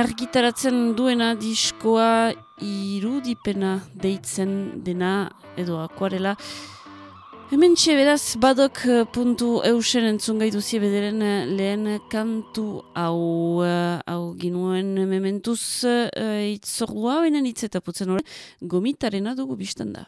argitaratzen duena diskoa irudipena deitzen dena edo akuarela. Hemen beraz badok eh, puntu eusen entzun gaituzie bederen eh, lehen kantu hau, eh, hau ginuen mementuz uh, itzordua, benen hitz eta putzen hori, gomitarena dugu biztan da.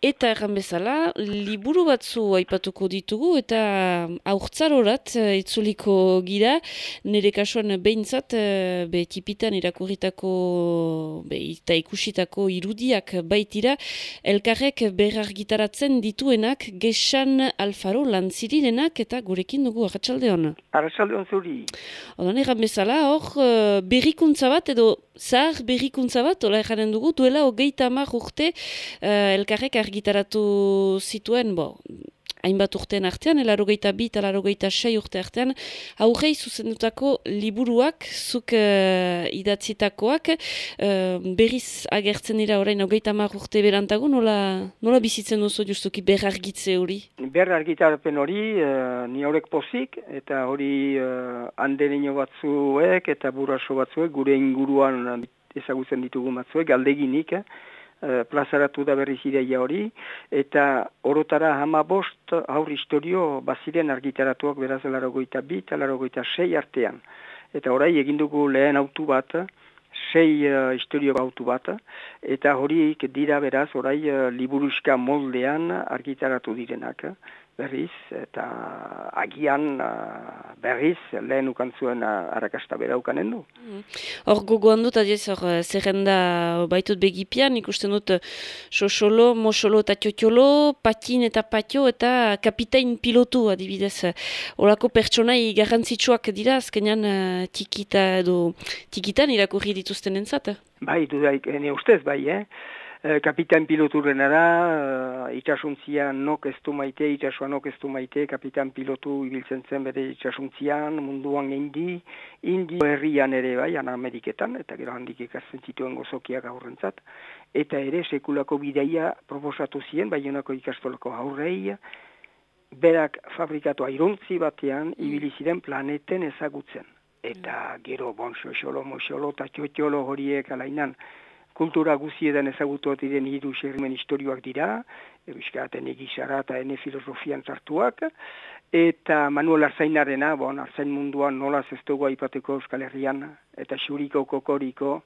Eta erran bezala, liburu batzu aipatuko ditugu eta aurtzarorat eh, itzuliko gira, nire kasuan behintzat, eh, be tipitan irakurritako be, eta ikusitako irudiak baitira, elkarrek berargitaratzen dituenak gesan alfaro lantzirirenak eta gurekin dugu arratsalde hon. Arratxaldeon zuri. Odan erran bezala, hor berrikuntza bat edo zahar berrikuntza bat, ola erranen dugu, duela hogeita hamar urte uh, elkarrek argitaratu zituen, bo, hainbat urtean artean, elarogeita bi eta elarogeita sei urte artean, aurrei zuzendutako liburuak, zuk uh, idatzitakoak, uh, berriz agertzen dira orain hogeita hamar urte berantago, nola, nola bizitzen duzu justuki berrargitze hori? Berra argitarpen hori, uh, ni horrek pozik, eta hori uh, handenino batzuek eta buraso batzuek, gure inguruan ezagutzen ditugu batzuek, galdeginik, eh? Eh, plazaratu da berriz ideia hori, eta orotara hama bost aur historio baziren argitaratuak beraz laragoita bi eta laragoita sei artean. Eta orai egin dugu lehen autu bat, sei uh, historio autu bat, eta horiek dira beraz orai uh, liburuska moldean argitaratu direnak berriz, eta agian uh, berriz lehen ukantzuen uh, arrakasta bera ukanen du. Hor gogoan dut, adiez, hor eh, zerrenda baitut begipian, ikusten dut eh, xoxolo, moxolo eta txotxolo, patin eta patio eta kapitain pilotu adibidez. Horako pertsonai garrantzitsuak dira, azkenean uh, tikita edo tikitan irakurri dituzten entzat. Bai, dudaik, ene ustez bai, eh? Kapitan piloturren ara, uh, itxasuntzian nok ez du maite, itxasua nok ez du maite, kapitan pilotu ibiltzen zen bere itxasuntzian, munduan indi, indi herrian ere bai, ana Ameriketan, eta gero handik ikasten zituen gozokiak aurrentzat, eta ere sekulako bidaia proposatu zien, baionako ikastolako aurrei, berak fabrikatu airontzi batean, ibili ziren planeten ezagutzen. Eta gero, bon, xoxolo, moxolo, eta txotxolo horiek alainan, kultura guzietan ezagutu diren hiru xerrimen historioak dira, euskaten egizara eta ene filosofian zartuak, eta Manuel Arzainarena, bon, Arzain munduan nola zeztugu aipateko Euskal Herrian, eta xuriko kokoriko,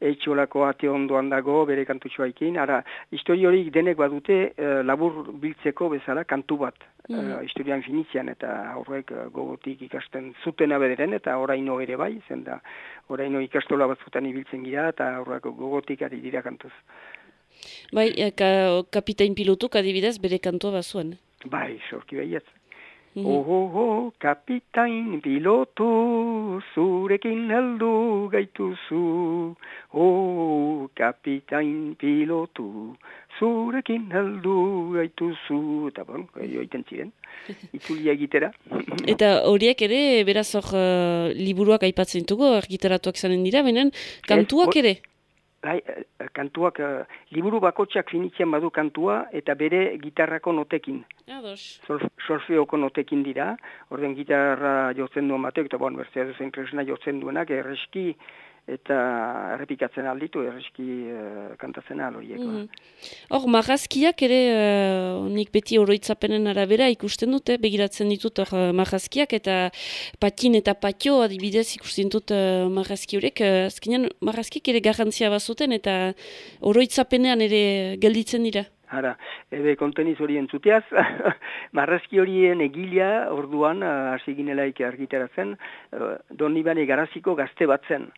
etxolako ate ondoan dago bere kantutxoaikin, ara, histori hori denek badute eh, labur biltzeko bezala kantu bat, eh, historian finitzean, eta horrek eh, gogotik ikasten zutena bederen, eta oraino ere bai, zen da, oraino ikastola batzutan ibiltzen gira, eta horrek gogotik ari dira kantuz. Bai, ka, kapitain pilotuk adibidez bere kantua bazuen. Bai, sorki behietz. Oh, oh, oh, kapitain pilotu, zurekin heldu gaituzu. Oh, kapitain pilotu, zurekin heldu gaituzu. Eta bon, joiten ziren, itzulia egitera. Eta horiek ere, beraz hor eh, liburuak aipatzen ditugu, argitaratuak zanen dira, benen kantuak ere. Bai, eh, kantuak, eh, liburu bakotxak finitzen badu kantua, eta bere gitarrako notekin. Ados. Sol- solfeoko notekin dira, orden gitarra jotzen duen batek, eta bon, berzea duzen kresna jotzen duenak, erreski eta errepikatzen alditu, erreski eh, kantatzen al horiek. Mhm. Hor, marrazkiak ere, eh, nik beti oroitzapenen arabera ikusten dute, begiratzen ditut hor eh, marrazkiak, eta patin eta patio adibidez ikusten dut uh, marrazki horiek, uh, azkenean marrazkiak ere garrantzia bazuten, eta oroitzapenean ere gelditzen dira. Hara, ebe konteniz hori entzuteaz, marrazki horien egilea orduan hasi ginelaik argitaratzen, uh, doni bane garaziko gazte bat zen.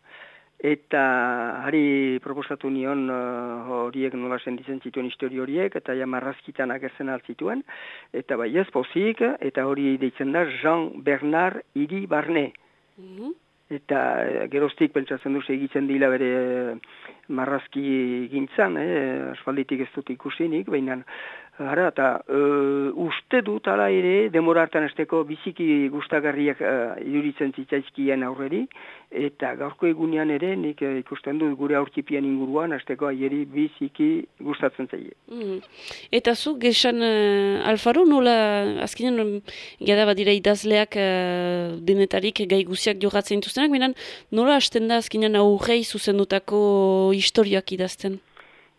Eta hari proposatu nion eh, horiek nola senditzen zituen histori horiek, eta ja marrazkitan agertzen altzituen, eta bai ez pozik, eta hori deitzen da Jean Bernard Iri Barne. Eta eh, geroztik pentsatzen du segitzen dila bere eh, marrazki gintzan, eh, asfalditik ez dut ikusinik, baina Ara, eta uh, uste dut ala ere, demora hartan esteko biziki gustagarriak uh, iduritzen zitzaizkien aurreri, eta gaurko egunean ere nik eh, ikusten dut gure aurkipien inguruan esteko aieri biziki gustatzen zaie. Mhm. Eta zu, gesan uh, Alfaro, nola, azkenean, gada badira idazleak uh, denetarik gai guziak jogatzen dituztenak, nola hasten da azkenean aurrei zuzendutako historiak idazten?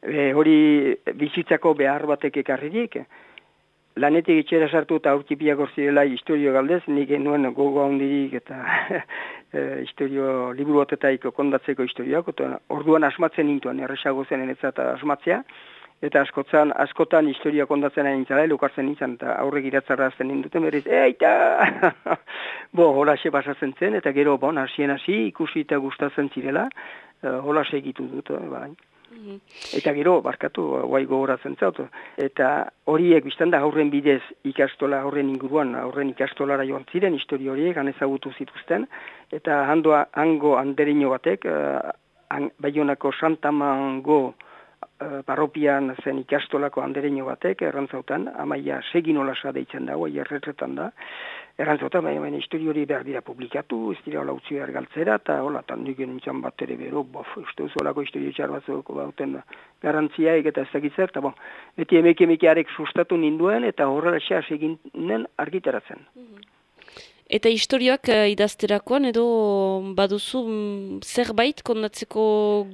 E, hori bizitzako behar batek ekarririk, lanetik itxera sartu eta aurkipiak zirela historio galdez, nik nuen gogo handirik eta e, historio liburu batetaiko kondatzeko historioak, eta orduan asmatzen nintuen, erresago zen eta asmatzea, eta askotan, askotan historia kondatzen ari nintzala, lukartzen nintzen, eta aurrek iratzarra azten ninduten berriz, eita! Bo, holaxe pasatzen zen, eta gero, bon, hasien hasi, ikusi eta gustatzen zirela, uh, holaxe egitu dut, bai. Eta gero, barkatu, guai gogoratzen zaut. Eta horiek biztan da aurren bidez ikastola aurren inguruan, aurren ikastolara joan ziren histori horiek, han ezagutu zituzten. Eta handoa, hango anderino batek, uh, an, Baionako Santamango parropian zen ikastolako andereño batek, errantzautan, amaia segin olasa deitzen dago, erretretan da, errantzautan, baina baina histori hori behar dira publikatu, ez dira hola utzi behar galtzera, eta hola, eta nik nintzen bat ere bero, bof, uste uzolako histori txar batzuk bauten garantziaik eta ez dakitzer, eta bon, beti emeki emekiarek sustatu ninduen, eta horrela xa seginen argitaratzen. Eta historiak uh, idazterakoan edo baduzu mm, zerbait kondatzeko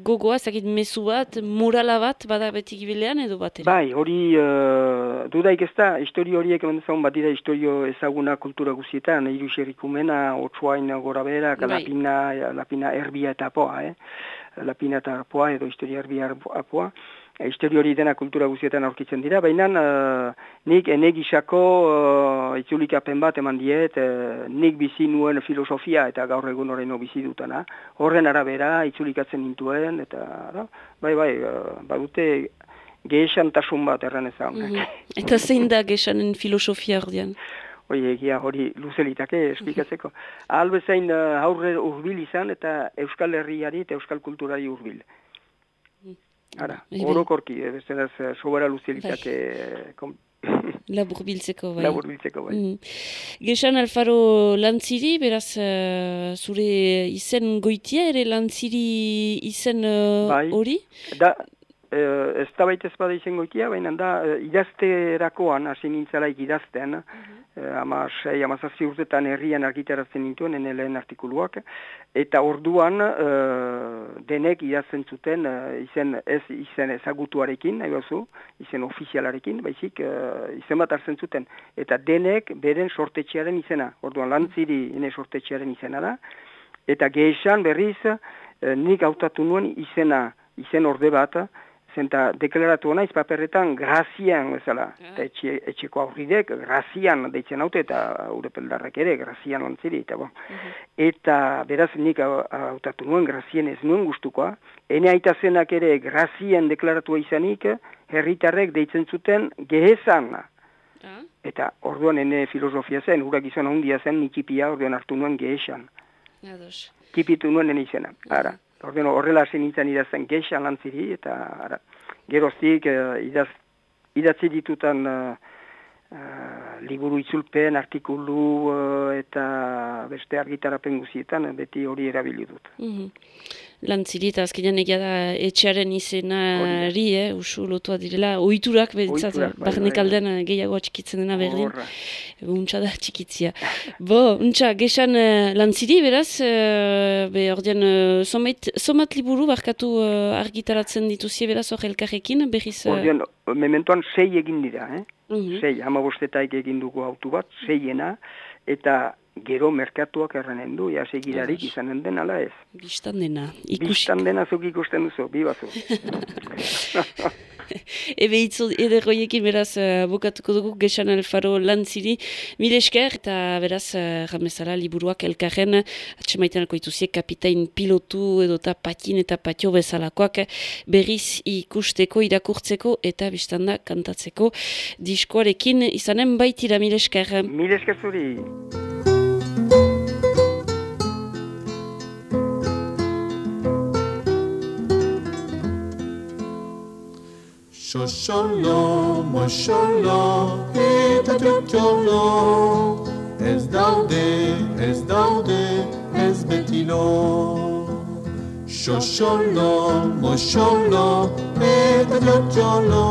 gogoa, ezakit mezu bat, murala bat, bada beti gibilean edo bat ere? Bai, hori uh, dudaik ez da, histori horiek eman dezagun bat dira historio ezaguna kultura guzietan, iru xerikumena, otsuain gora bera, Bai. lapina, lapina erbia eta apoa, eh? lapina eta apoa edo historia erbia apoa. Histori hori dena kultura guzietan aurkitzen dira, baina uh, nik enegisako uh, itzulikapen bat eman diet, uh, nik bizi nuen filosofia eta gaur egun horreno bizi dutana. Horren arabera itzulikatzen nintuen, eta da, bai, bai, uh, badute gehesantasun bat erran ezagunak. Mhm. Eta zein da gesanen filosofia ordean? Hori egia hori luzelitake esplikatzeko. Albezain uh, aurre urbil izan eta Euskal Herriari eta Euskal Kulturari urbil. Ara, Bai, bai. orokorki, eh, beste da, sobera luzelitake kom- Labur biltzeko, bai. labur biltzeko bai. Mm. Gesan Alfaro lantziri, beraz, eh, zure izen goitia ere lantziri izen eh, Bai. hori? Da, eh, ez da baita ez bada izango ikia, baina da, eh, idazterakoan, hasi nintzalaik idazten, eh, ama sei, ama zazpi urtetan herrian argitaratzen nintuen, ene lehen artikuluak, eta orduan eh, denek idazten zuten, eh, izen, ez izen ezagutuarekin, nahi bazu, izen ofizialarekin, baizik, eh, izen bat hartzen zuten, eta denek beren sortetxearen izena, orduan lantziri ene sortetxearen izena da, eta gehesan berriz, eh, nik hautatu nuen izena, izen orde bat, zenta deklaratu naiz paperretan grazian, bezala, eta etxe, etxeko aurridek grazian deitzen haute, eta urepeldarrak ere grazian lantziri, eta bon. Eta beraz nik hau- hautatu nuen grazien ez nuen gustukoa, ene aita zenak ere grazien deklaratua izanik, herritarrek deitzen zuten gehezan, Eta orduan ene filosofia zen, hurak izan handia zen, nikipia orduan hartu nuen gehesan. Ados. Kipitu nuen nene izena. Ara, orduan horrela hasi nintzen idazten gehesan lantziri, eta ara, geroztik eh, idaz, idatzi ditutan eh, eh, liburu itzulpen, artikulu eh, eta beste argitarapen guzietan, beti hori erabili dut. Mhm. Lantziri eta azkenean egia da etxearen izenari, eh, usu lotua direla, ohiturak behintzat, Ohiturak, bai, bai, bai. eh, gehiago txikitzen dena berdin. Untxa da txikitzia. Bo, untxa, gesan uh, lantziri, beraz, uh, be, ordean, uh, somat, somat liburu barkatu uh, argitaratzen dituzie, beraz, hor elkarrekin, berriz... Uh, Orduan, mementoan sei egin dira, eh? Mhm. Sei, hama bostetaik egin dugu autu bat, seiena, eta gero merkatuak erranen du, ja segirarik izanen den ala ez. Bistan dena, ikusi. Bistan dena zuk ikusten duzu, bi bazu. Ebe hitzu ederroiekin beraz uh, bukatuko dugu gesan alfaro lantziri mile esker eta beraz uh, ramezala liburuak elkarren atxemaiten alko ituziek kapitain pilotu edo eta patin eta patio bezalakoak berriz ikusteko, irakurtzeko eta biztanda kantatzeko diskoarekin izanen baitira mile esker. Mil esker zuri. Xoxolo, moxolo, eta txotxolo Ez daude, ez daude, ez betilo. Xoxolo, moxolo, eta txotxolo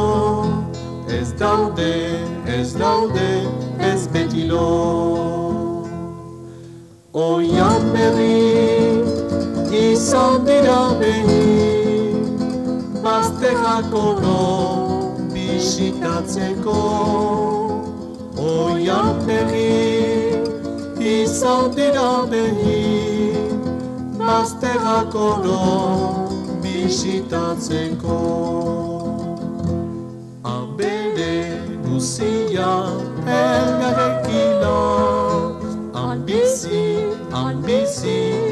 Ez daude, ez daude, ez betilo. Oian berri, izan dira behi Bazterrako no bisitatzeko Oian berri izan dira behi Bazterrako no bisitatzeko Abere guzia elgarrekila Ambizi, ambizi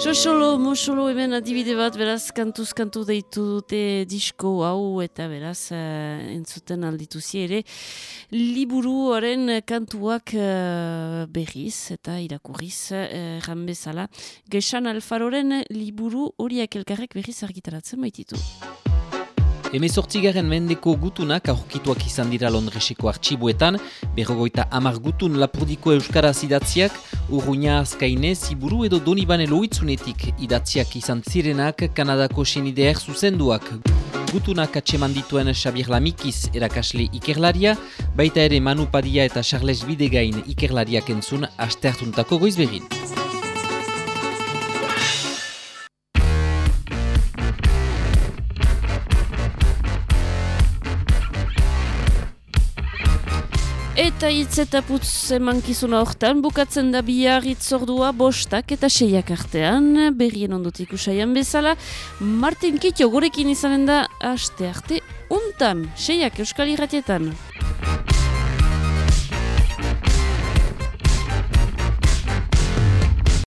Xoxolo, moxolo hemen adibide bat, beraz, kantuz kantu deitu dute disko hau eta beraz, uh, entzuten aldituzi ere, liburuaren kantuak uh, berriz eta irakurriz, uh, bezala. Gesan Alfaroren liburu horiak elkarrek berriz argitaratzen baititu. Hemezortzigaren mendeko gutunak aurkituak izan dira Londreseko artxibuetan, berrogoita amar gutun lapurdiko euskara idatziak, urruina azkaine, ziburu edo donibane loitzunetik idatziak izan zirenak Kanadako senideer zuzenduak. Gutunak atseman dituen Xabier Lamikiz erakasle ikerlaria, baita ere Manu Padia eta Charles Bidegain ikerlariak entzun asteartuntako goizbegin. Eta hitz eta putz emankizuna hortan, bukatzen da bihar itzordua bostak eta seiak artean, berrien ondotik usaian bezala, Martin Kitio gurekin izanen da aste arte untan, seiak euskal irratietan.